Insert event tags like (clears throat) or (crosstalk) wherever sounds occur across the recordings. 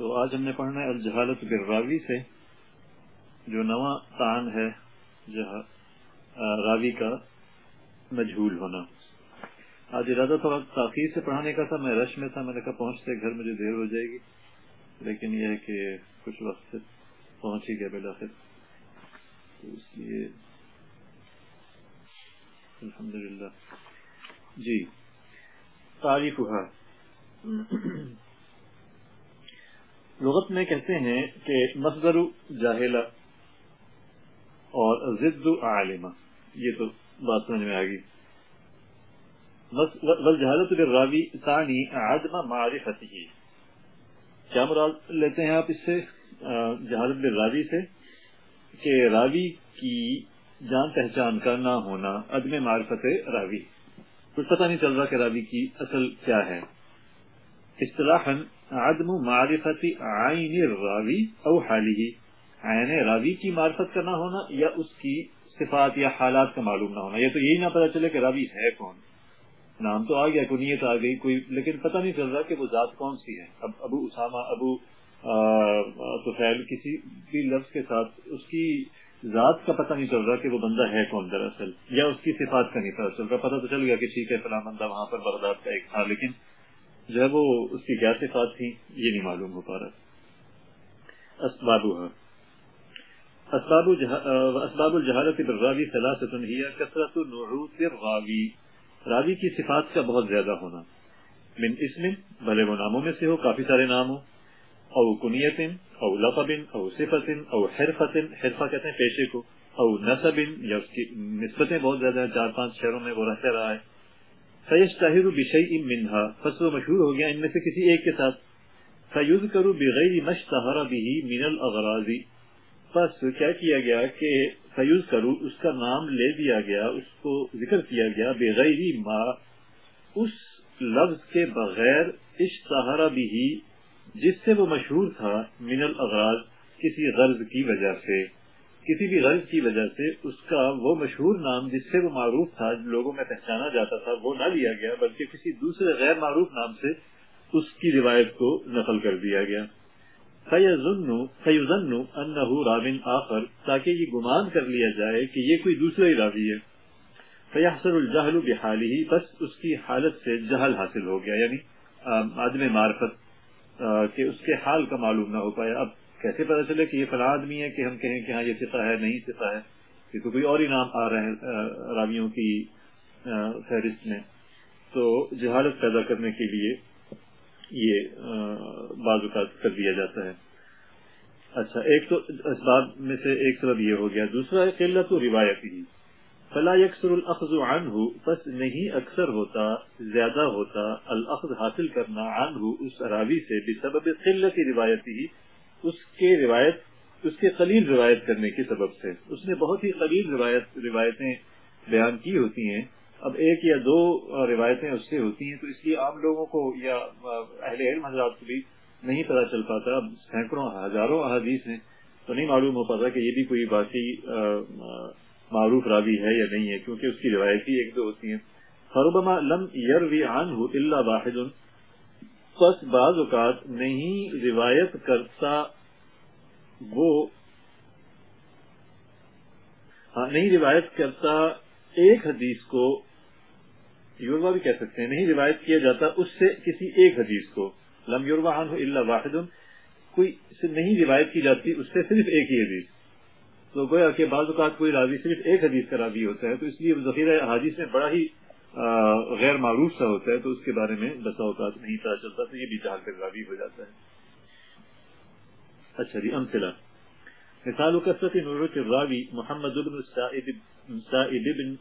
تو آج ہم نے پڑھنا ہے الجہالت بالراوی سے، جو نواں تان ہے راوی کا مجھول ہونا۔ آج ارادہ تھوڑا تاخیر سے پڑھانے کا تھا، میں رش میں تھا، میں نے کہا پہنچتے گھر مجھے دیر ہو جائے گی۔ لیکن یہ ہے کہ کچھ وقت سے پہنچ ہی گیا بالآخر۔ تو اس لیے الحمد للہ جی تعریف ہوا لغت میں کہتے ہیں کہ مصدر جاہلا اور ضد عالمہ۔ یہ تو بات سمجھ میں آ گئی۔ جہالت راوی ثانی عدم معرفته۔ کیا مراد لیتے ہیں آپ اس سے؟ جہالت راوی سے کہ راوی کی جان پہچان کا نہ ہونا عدم معرفت راوی۔ کچھ پتہ نہیں چل رہا کہ راوی کی اصل کیا ہے۔ اصطلاحا عدم معرفت عین الراوی او حالی عین راوی کی معرفت کا نہ ہونا یا اس کی صفات یا حالات کا معلوم نہ ہونا۔ یہ تو یہی نہ پتا چلے کہ راوی ہے کون۔ نام تو آ گیا کنیت آ گئی، کوئی لیکن پتہ نہیں چل رہا کہ وہ ذات کون سی ہے۔ اب ابو اسامہ، ابو تو کسی بھی لفظ کے ساتھ اس کی ذات کا پتہ نہیں چل رہا کہ وہ بندہ ہے کون دراصل، یا اس کی صفات کا نہیں پتا چل رہا۔ پتہ تو چل گیا کہ ٹھیک ہے، فلاں بندہ وہاں پر بغداد کا ایک تھا، لیکن جو ہے وہ اس کی کیا صفات تھی یہ نہیں معلوم ہو پا رہا اسباب ہاں۔ اسباب الجہالت بالراوی ثلاثت ہی کثرت نعوت الراوی راوی کی صفات کا بہت زیادہ ہونا۔ من اسم، بھلے وہ ناموں میں سے ہو، کافی سارے نام ہو او کنیت او لقب او صفت او حرفت حرفہ کہتے ہیں پیشے کو۔ او نصب یا اس کی نسبتیں بہت زیادہ ہیں، چار پانچ شہروں میں وہ رہتے رہا ہے۔ فیش طاہر بشئی منہا، پس وہ مشہور ہو گیا ان میں سے کسی ایک کے ساتھ۔ فیوز کرو بغیر مشتہر بھی من الاغراضی پس کیا کیا گیا کہ فیوز کرو اس کا نام لے دیا گیا، اس کو ذکر کیا گیا بغیر ما۔ اس لفظ کے بغیر اشتہر بھی جس سے وہ مشہور تھا من الاغراض، کسی غرض کی وجہ سے۔ کسی بھی غرض کی وجہ سے اس کا وہ مشہور نام جس سے وہ معروف تھا لوگوں میں پہچانا جاتا تھا، وہ نہ لیا گیا، بلکہ کسی دوسرے غیر معروف نام سے اس کی روایت کو نقل کر دیا گیا۔ فیوزن انہو راوین آخر، تاکہ یہ گمان کر لیا جائے کہ یہ کوئی دوسرا ہی راوی ہے۔ فیحصر الجہل بحالی بس اس کی حالت سے جہل حاصل ہو گیا۔ یعنی عدم معرفت کہ اس کے حال کا معلوم نہ ہو پایا۔ اب کیسے پتا چلے کہ یہ فلاں آدمی ہے کہ ہم کہیں کہ ہاں یہ سفا ہے، نہیں سفا ہے؟ یہ تو کوئی اور ہی نام آ رہے ہیں راویوں کی فہرست میں۔ تو جہالت پیدا کرنے کے لیے یہ بعض اوقات کر دیا جاتا ہے۔ اچھا ایک تو اسباب میں سے ایک سبب یہ ہو گیا۔ دوسرا ہے قلت و روایتی۔ فلا یکسر الاخذ عنہ، پس نہیں اکثر ہوتا، زیادہ ہوتا، الاخذ حاصل کرنا عنہ اس راوی سے بسبب قلت روایتی۔ اس کے روایت، اس کے قلیل روایت کرنے کے سبب سے۔ اس نے بہت ہی قلیل روایت، روایتیں بیان کی ہوتی ہیں۔ اب ایک یا دو روایتیں اس سے ہوتی ہیں تو اس لیے عام لوگوں کو یا اہل علم حضرات کو بھی نہیں پتا چل پاتا۔ اب سینکڑوں، ہزاروں احادیث ہیں۔ تو نہیں معلوم ہو پاتا کہ یہ بھی کوئی باقی معروف راوی ہے یا نہیں ہے، کیونکہ اس کی روایتی ایک دو ہوتی ہیں۔ فربما لم یروی عنہ الا واحد۔ پس بعض اوقات نہیں روایت کرتا وہ ہاں، نہیں روایت کرتا ایک حدیث کو، یوروا بھی کہہ سکتے ہیں، نہیں روایت کیا جاتا اس سے کسی ایک حدیث کو۔ لم یوروا عنہ الا واحد، کوئی نہیں روایت کی جاتی اس سے صرف ایک ہی حدیث۔ تو گویا کہ بعض اوقات کوئی راضی صرف ایک حدیث کا راضی ہوتا ہے، تو اس لیے ذخیرہ حادث میں بڑا ہی غیر معروف سا ہوتا ہے تو اس کے بارے میں بسا اوقات نہیں پتا چلتا، تو یہ بھی چال کر راضی ہو جاتا ہے۔ اچھا جی امثلہ۔ مثال کثرت نورت الراوی محمد بن سائد بن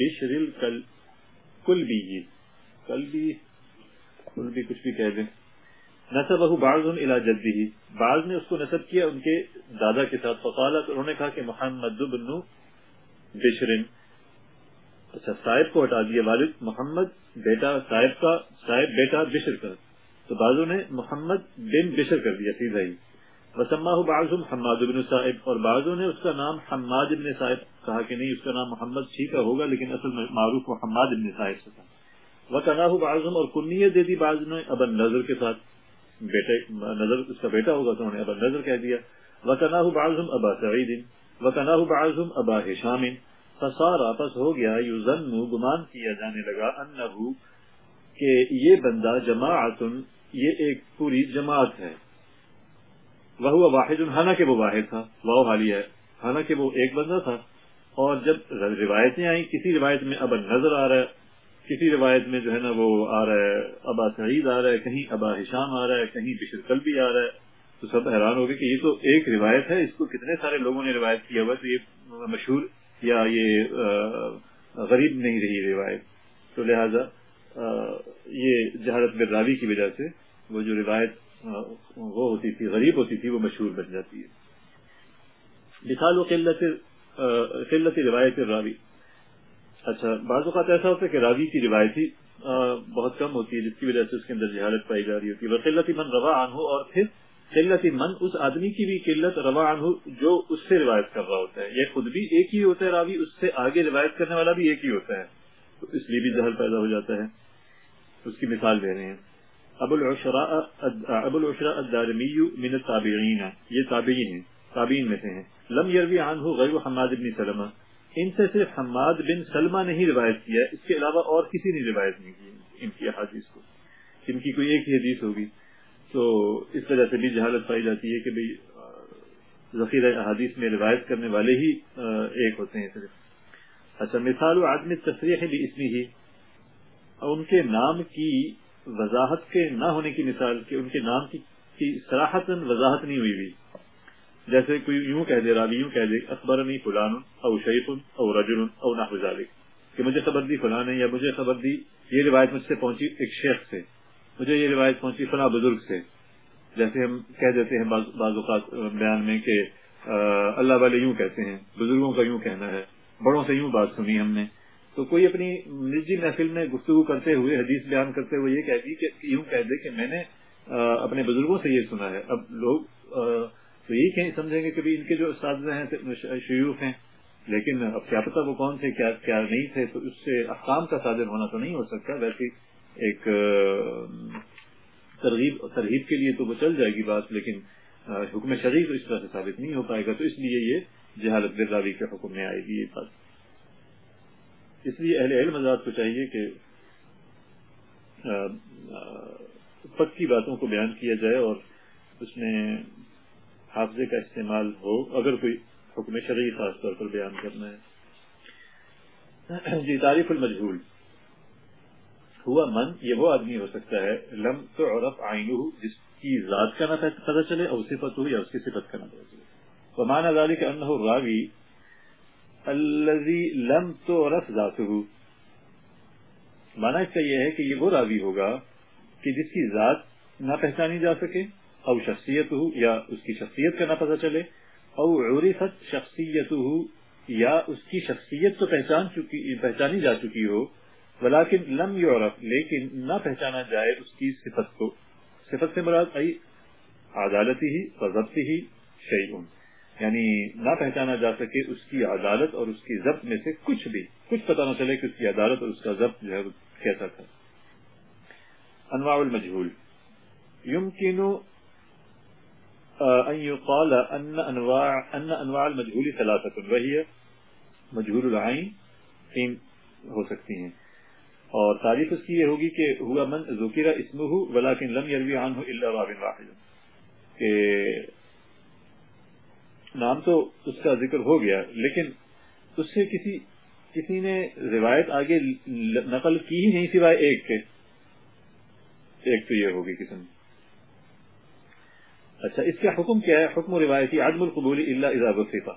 بشر القلبی قلبی جی۔ قلبی کچھ بھی کہہ دیں۔ نصب بعض الى جدی بعض نے اس کو نصب کیا ان کے دادا کے ساتھ، فقالت انہوں نے کہا کہ محمد بن بشرن اچھا صاحب کو ہٹا دیا والد محمد بیٹا صاحب کا، صاحب بیٹا بشر کا۔ تو بعضوں نے محمد بن بشر کر دیا سیدھا ہی وسما بعض حماد بن صاحب، اور بعضوں نے اس کا نام حماد بن صاحب کہا کہ نہیں، اس کا نام محمد ٹھیک ہوگا، لیکن اصل میں معروف محمد بن صاحب سے تھا۔ وہ کناہ بعض اور کنیت دے دی بعض نے ابن نظر کے ساتھ۔ بیٹے، نظر، اس کا بیٹا ہوگا تو انہوں نے ابا نظر کہہ دیا۔ وکنا بعضهم ابا سعید وکنا بعضهم ابا ہشام فصار آپس ہو گیا یوزن گمان کیا جانے لگا انہو کہ یہ بندہ جماعت یہ ایک پوری جماعت ہے۔ وہ واحد، حالانکہ وہ واحد تھا وہ حالی ہے، حالانکہ وہ ایک بندہ تھا۔ اور جب روایتیں آئیں، کسی روایت میں ابا نظر آ رہا ہے، کسی روایت میں جو ہے نا وہ آ رہا ہے، ابا سعید آ رہا ہے، کہیں ابا ہشام آ رہا ہے، کہیں بشر کل بھی آ رہا ہے، تو سب حیران ہو گئے کہ یہ تو ایک روایت ہے، اس کو کتنے سارے لوگوں نے روایت کیا ہوا تو یہ مشہور یا یہ غریب نہیں رہی روایت۔ تو لہذا یہ جہارت براوی کی وجہ سے وہ جو روایت وہ ہوتی تھی، غریب ہوتی تھی، وہ مشہور بن جاتی ہے۔ مثال و قلت قلت روایت راوی۔ اچھا بعض اوقات ایسا ہوتا ہے کہ راوی کی روایت ہی بہت کم ہوتی ہے، جس کی وجہ سے اس کے اندر جہالت پائی جا رہی ہوتی ہے۔ وہ قلت من روا عنہ، اور پھر قلت من اس آدمی کی بھی قلت روا عنہ جو اس سے روایت کر رہا ہوتا ہے، یہ خود بھی ایک ہی ہوتا ہے راوی، اس سے آگے روایت کرنے والا بھی ایک ہی ہوتا ہے۔ تو اس لیے بھی جہل پیدا ہو جاتا ہے۔ اس کی مثال دے رہے ہیں۔ ابو العشراء ابو العشراء الدارمی من التابعین، یہ تابعین ہیں، تابعین میں سے ہیں۔ لم یروی عنہ غیر حماد بن سلمہ۔ ان سے صرف حماد بن سلمہ نے ہی روایت کیا، اس کے علاوہ اور کسی نے روایت نہیں کی ان کی احادیث کو۔ ان کی کوئی ایک ہی حدیث ہوگی۔ تو اس وجہ سے بھی جہالت پائی جاتی ہے کہ بھئی ذخیرہ احادیث میں روایت کرنے والے ہی ایک ہوتے ہیں صرف۔ اچھا مثال آدمی تصریح بھی اس میں ہی۔ ان کے نام کی وضاحت کے نہ ہونے کی مثال کہ ان کے نام کی سراہت وضاحت نہیں ہوئی ہوئی۔ جیسے کوئی یوں کہہ دے، راوی یوں کہہ دے اخبر نہیں فلان او شیخ او رجل او نحو ذالک کہ مجھے خبر دی فلان ہے یا مجھے خبر دی، یہ روایت مجھ سے پہنچی ایک شیخ سے۔ مجھے یہ روایت پہنچی فلاں بزرگ سے۔ جیسے ہم کہہ دیتے ہیں بعض اوقات بیان میں کہ اللہ والے یوں کہتے ہیں، بزرگوں کا یوں کہنا ہے، بڑوں سے یوں بات سنی ہم نے۔ تو کوئی اپنی نجی محفل میں گفتگو کرتے ہوئے، حدیث بیان کرتے ہوئے یہ کہہ دی کہ یوں کہہ دے کہ میں نے اپنے بزرگوں سے یہ سنا ہے۔ اب لوگ تو یہی کہیں سمجھیں گے کہ ان کے جو اساتذہ ہیں شیوخ ہیں۔ لیکن اب کیا پتا وہ کون تھے، کیا کیا نہیں تھے۔ تو اس سے احکام کا صادر ہونا تو نہیں ہو سکتا۔ ویسے ایک، ترغیب ترغیب کے لیے تو وہ چل جائے گی بات، لیکن حکم شریف تو اس طرح سے ثابت نہیں ہو پائے گا، تو اس لیے یہ جہالت براوی کے حکم میں آئے گی یہ بات۔ اس لیے اہل علم حضرات کو چاہیے کہ پکی باتوں کو بیان کیا جائے اور اس میں حافظے کا استعمال ہو، اگر کوئی حکم شرعی خاص طور پر بیان کرنا ہے۔ (clears throat) جی تعریف المجھول ہوا من، یہ وہ آدمی ہو سکتا ہے، لم تو عورت جس کی ذات کا نہ پتہ چلے اور صفت ہو یا اس کی صفت کا نہ پتہ چلے۔ ومانا ذلك انه راوی الذي لم تعرف ذاته۔ مانا اس کا یہ ہے کہ یہ وہ راوی ہوگا کہ جس کی ذات نہ پہچانی جا سکے او شخصیت ہو یا اس کی شخصیت کا نہ پتہ چلے، او عرفت شخصیت ہو یا اس کی شخصیت تو پہچان چکی پہچانی جا چکی ہو۔ ولیکن لم یعرف، لیکن نہ پہچانا جائے اس کی صفت کو۔ صفت سے مراد ای عدالتی ہی وضبطی ہی، شیئن۔ یعنی نہ پہچانا جا سکے اس کی عدالت اور اس کی ضبط میں سے کچھ بھی۔ کچھ پتہ نہ چلے کہ اس کی عدالت اور اس کا ضبط جو ہے کیسا تھا۔ انواع المجھول يمكن ان يقال ان انواع ان انواع المجهول ثلاثه وهي مجهول العين تین ہو سکتی ہیں۔ اور تعریف اس کی یہ ہوگی کہ ہوا من ذکر اسمه ولكن لم يروي عنه الا راو واحد، کہ نام تو اس کا ذکر ہو گیا، لیکن اس سے کسی کسی نے روایت آگے نقل کی ہی نہیں سوائے ایک کے۔ ایک تو یہ ہوگی قسم۔ اچھا اس کا حکم کیا ہے؟ حکم روایتی عدم القبول اللہ اضافہ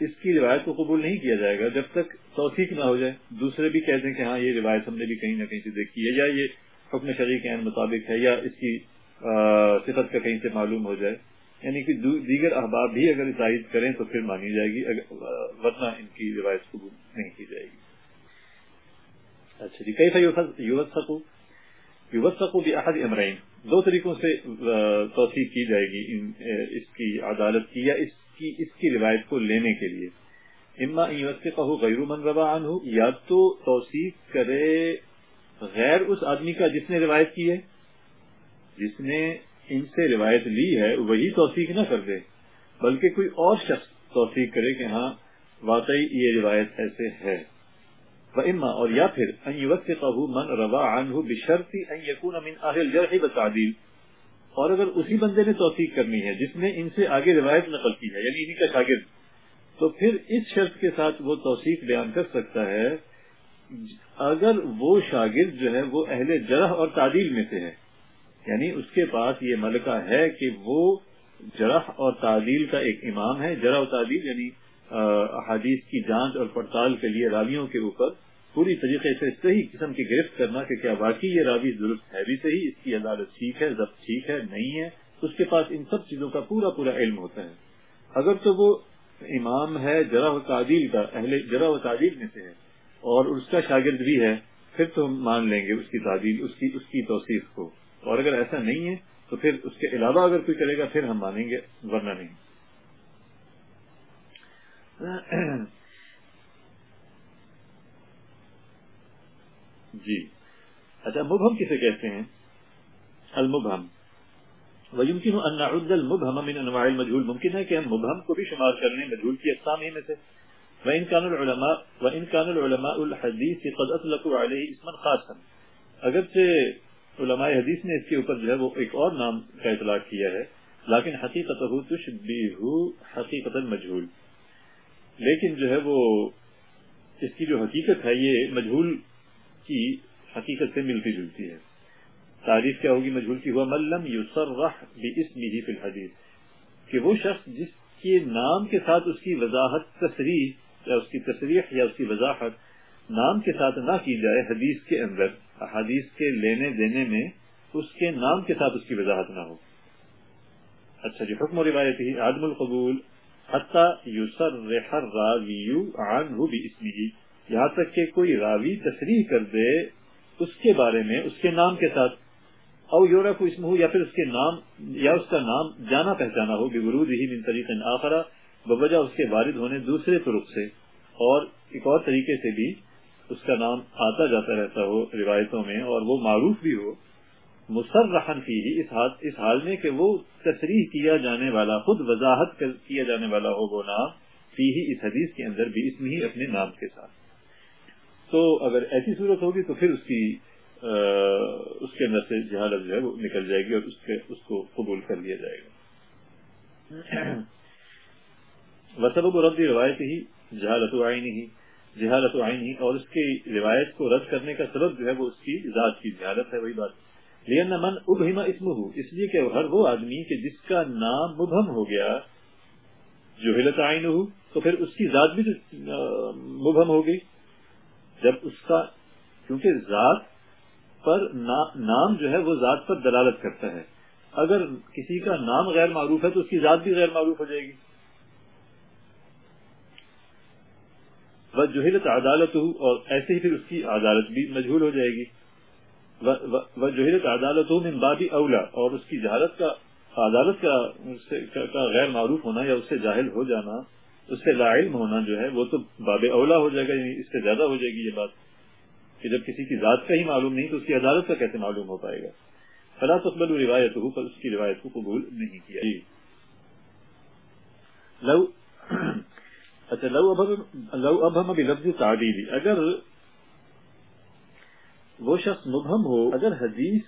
اس کی روایت کو قبول نہیں کیا جائے گا جب تک توثیق نہ ہو جائے۔ دوسرے بھی کہتے ہیں کہ ہاں یہ روایت ہم نے بھی کہیں نہ کہیں سے دیکھی ہے یا یہ حکم شریک مطابق ہے، یا اس کی صفت کا کہیں سے معلوم ہو جائے۔ یعنی کہ دیگر احباب بھی اگر تائید کریں تو پھر مانی جائے گی ورنہ ان کی روایت قبول نہیں کی جائے گی۔ اچھا جی کئی یوت سکو یوت سکو بھی احد امرائن دو طریقوں سے توثیق کی جائے گی اس کی عدالت کی یا اس کی اس کی روایت کو لینے کے لیے۔ اما یوسفہ غیر من روا عنہ، یا تو توثیق کرے غیر اس آدمی کا جس نے روایت کی ہے۔ جس نے ان سے روایت لی ہے، وہی توثیق نہ کر دے، بلکہ کوئی اور شخص توثیق کرے کہ ہاں واقعی یہ روایت ایسے ہے۔ اما، اور یا پھر، ان من روا عنہ بشرط ان يكون من اهل الجرح اور اگر اسی بندے نے توثیق کرنی ہے جس نے ان سے آگے روایت نقل کی ہے یعنی انہی کا شاگرد تو پھر اس شرط کے ساتھ وہ توثیق بیان کر سکتا ہے، اگر وہ شاگرد جو ہے وہ اہل جرح اور تعدیل میں سے ہے یعنی اس کے پاس یہ ملکہ ہے کہ وہ جرح اور تعدیل کا ایک امام ہے، جرح و تعدیل یعنی احادیث کی جانچ اور پڑتال کے لیے راویوں کے اوپر پوری طریقے سے صحیح قسم کی گرفت کرنا کہ کیا واقعی یہ راوی درست ہے بھی صحیح، اس کی عدالت ٹھیک ہے، ضبط ٹھیک ہے، نہیں ہے، اس کے پاس ان سب چیزوں کا پورا پورا علم ہوتا ہے۔ اگر تو وہ امام ہے جرا و تعدیل کا، اہل جرا و تعدیل میں سے ہے۔ اور اس کا شاگرد بھی ہے، پھر تو ہم مان لیں گے اس کی تعدیل، اس کی اس کی توصیف کو۔ اور اگر ایسا نہیں ہے، تو پھر اس کے علاوہ اگر کوئی کرے گا، پھر ہم مانیں گے، ورنہ نہیں۔ جی۔ اچھا مبہم کسے کہتے ہیں؟ المبہم۔ ويمكن ان نعد المبهم من انواع المجهول. ممکن ہے کہ ہم مبہم کو بھی شمار کر لیں مجهول کی اقسام ہی میں سے. وان كان العلماء وان كان العلماء الحديث قد اطلقوا عليه اسما خاصا اگرچہ علماء حدیث نے اس کے اوپر جو ہے وہ ایک اور نام کا اطلاق کیا ہے، لیکن حقیقته تشبه حقیقت المجهول لیکن جو ہے وہ اس کی جو حقیقت ہے، یہ مجهول کی حقیقت سے ملتی جلتی ہے. تعریف کیا ہوگی مجھول کی ہوا ملم یوسرح باسمه فی الحدیث کہ وہ شخص جس کے نام کے ساتھ اس کی وضاحت، تصریح، یا اس کی تصریح یا اس کی وضاحت نام کے ساتھ نہ کی جائے، حدیث کے اندر، حدیث کے لینے دینے میں اس کے نام کے ساتھ اس کی وضاحت نہ ہو۔ اچھا جی حکم و روایت ہی، عدم القبول، حتی یسرح الراوی عنہ باسمه یہاں تک کہ کوئی راوی تصریح کر دے، اس کے بارے میں، اس کے نام کے ساتھ او یورا کو اسم ہو یا پھر اس کے نام، یا اس کا نام جانا پہچانا ہو بورود ہی من طریق آخرا بوجہ اس کے وارد ہونے دوسرے طرق سے۔ اور ایک اور طریقے سے بھی اس کا نام آتا جاتا رہتا ہو روایتوں میں، اور وہ معروف بھی ہو۔ مسرحن فی اس حال اس حال میں کہ وہ تصریح کیا جانے والا، خود وضاحت کیا جانے والا ہو وہ نام فی ہی اس حدیث کے اندر بھی اس میں ہی اپنے نام کے ساتھ۔ تو اگر ایسی صورت ہوگی تو پھر اس کی اس کے اندر سے جہالت جو ہے وہ نکل جائے گی اور اس کے اس کو قبول کر لیا جائے گا۔ وسب رد روایت ہی جہالت آئین ہی جہالت آئین ہی اور اس کی روایت کو رد کرنے کا سبب جو ہے وہ اس کی ذات کی جہالت ہے، وہی بات۔ لیکن من ابہما اسم ہو اس لیے کہ ہر وہ آدمی کہ جس کا نام مبہم ہو گیا جو ہلت آئین ہو تو پھر اس کی ذات بھی مبہم ہو گئی۔ جب اس کا کیونکہ ذات پر نام جو ہے وہ ذات پر دلالت کرتا ہے۔ اگر کسی کا نام غیر معروف ہے تو اس کی ذات بھی غیر معروف ہو جائے گی۔ وہ عدالت ہو اور ایسے ہی پھر اس کی عدالت بھی مجہول ہو جائے گی۔ وہ جوہلت عدالت ہو من بابی اولا اور اس کی جہالت کا، عدالت کا غیر معروف ہونا یا اس سے جاہل ہو جانا، اس سے لا علم ہونا جو ہے وہ تو باب اولا ہو جائے گا یعنی اس سے زیادہ ہو جائے گی یہ بات۔ کہ جب کسی کی ذات کا ہی معلوم نہیں تو اس کی عدالت کا کیسے معلوم ہو پائے گا؟ فلا تقبل روایت ہو پر اس کی روایت کو قبول نہیں کیا۔ جی۔ لو اچھا لو اب لو اب ہم ابھی لفظ تعدیلی۔ اگر وہ شخص مبہم ہو اگر حدیث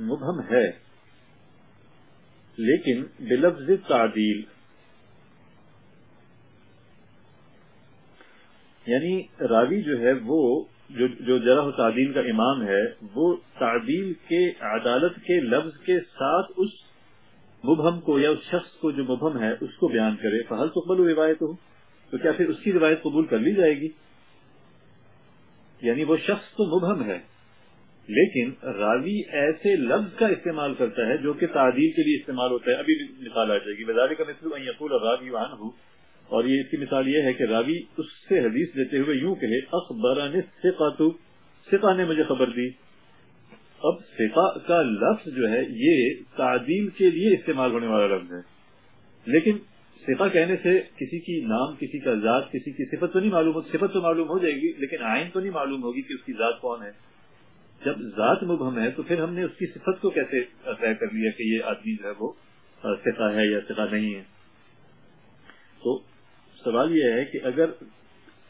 مبہم ہے لیکن بلفظ تعدیل یعنی راوی جو ہے وہ جو جرح تعدیل کا امام ہے، وہ تعدیل کے، عدالت کے لفظ کے ساتھ اس مبہم کو یا اس شخص کو جو مبہم ہے، اس کو بیان کرے۔ فہل تقبل روایت ہو تو کیا پھر اس کی روایت قبول کر لی جائے گی؟ یعنی وہ شخص تو مبہم ہے، لیکن راوی ایسے لفظ کا استعمال کرتا ہے جو کہ تعدیل کے لیے استعمال ہوتا ہے۔ ابھی مثال آ جائے گی۔ وزار کا مثل یقول راوی وان ہو اور یہ اس کی مثال یہ ہے کہ راوی اس سے حدیث دیتے ہوئے یوں کہے اخبران سقا نے مجھے خبر دی۔ اب سقا کا لفظ جو ہے، یہ تعدیل کے لیے استعمال ہونے والا لفظ ہے۔ لیکن سقا کہنے سے کسی کی نام، کسی کا ذات، کسی کی صفت تو نہیں معلوم صفت تو معلوم ہو جائے گی، لیکن آئین تو نہیں معلوم ہوگی کہ اس کی ذات کون ہے۔ جب ذات مبہم ہے تو پھر ہم نے اس کی صفت کو کیسے طے کر لیا کہ یہ آدمی جو ہے وہ سکھا ہے یا سکھا نہیں ہے۔ تو سوال یہ ہے کہ اگر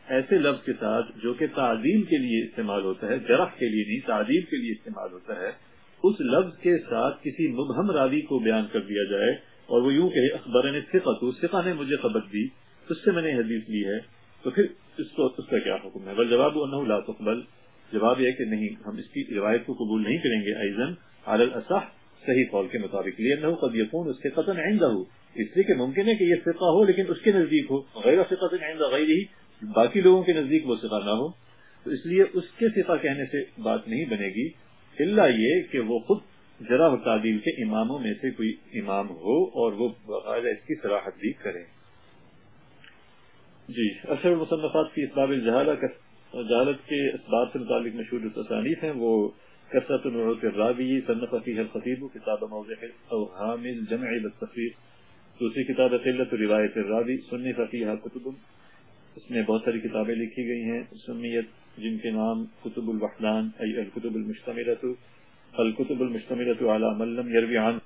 ایسے لفظ کے ساتھ جو کہ تعدیل کے لیے استعمال ہوتا ہے، جرح کے لیے نہیں تعدیل کے لیے استعمال ہوتا ہے، اس لفظ کے ساتھ کسی مبہم راوی کو بیان کر دیا جائے اور وہ یوں کہ اخبار نے سفا نے مجھے خبر دی، اس سے میں نے حدیث لی ہے، تو پھر اس کو، اس کا کیا حکم ہے؟ بل جواب لا تقبل، جواب یہ کہ نہیں، ہم اس کی روایت کو قبول نہیں کریں گے ایزن الاصح، صحیح قول کے مطابق لیے نہ قد یکون اس کے قطن آئندہ ہو اس لیے کہ ممکن ہے کہ یہ فقہ ہو لیکن اس کے نزدیک ہو، غیر فقہ آئندہ غیر ہی، باقی لوگوں کے نزدیک وہ سفا نہ ہو۔ تو اس لیے اس کے صفا کہنے سے بات نہیں بنے گی۔ اللہ یہ کہ وہ خود ذرا و تعدیل کے اماموں میں سے کوئی امام ہو اور وہ بغیر اس کی سراحت بھی کرے۔ جی اثر مصنفات کی اسباب جہالت کے اسباب سے متعلق مشہور تصانیف ہیں، وہ کثرت النعوت الرابی صنف فیہ الخطیب کتاب موضع اوہام الجمع بالتفریق۔ دوسری کتاب قلت روایت الراوی، سنی فقیہ کتب، اس میں بہت ساری کتابیں لکھی گئی ہیں۔ سنیت، جن کے نام کتب الوحدان، ای الکتب المشتملت الکتب المشتملت علی ملم یروی عن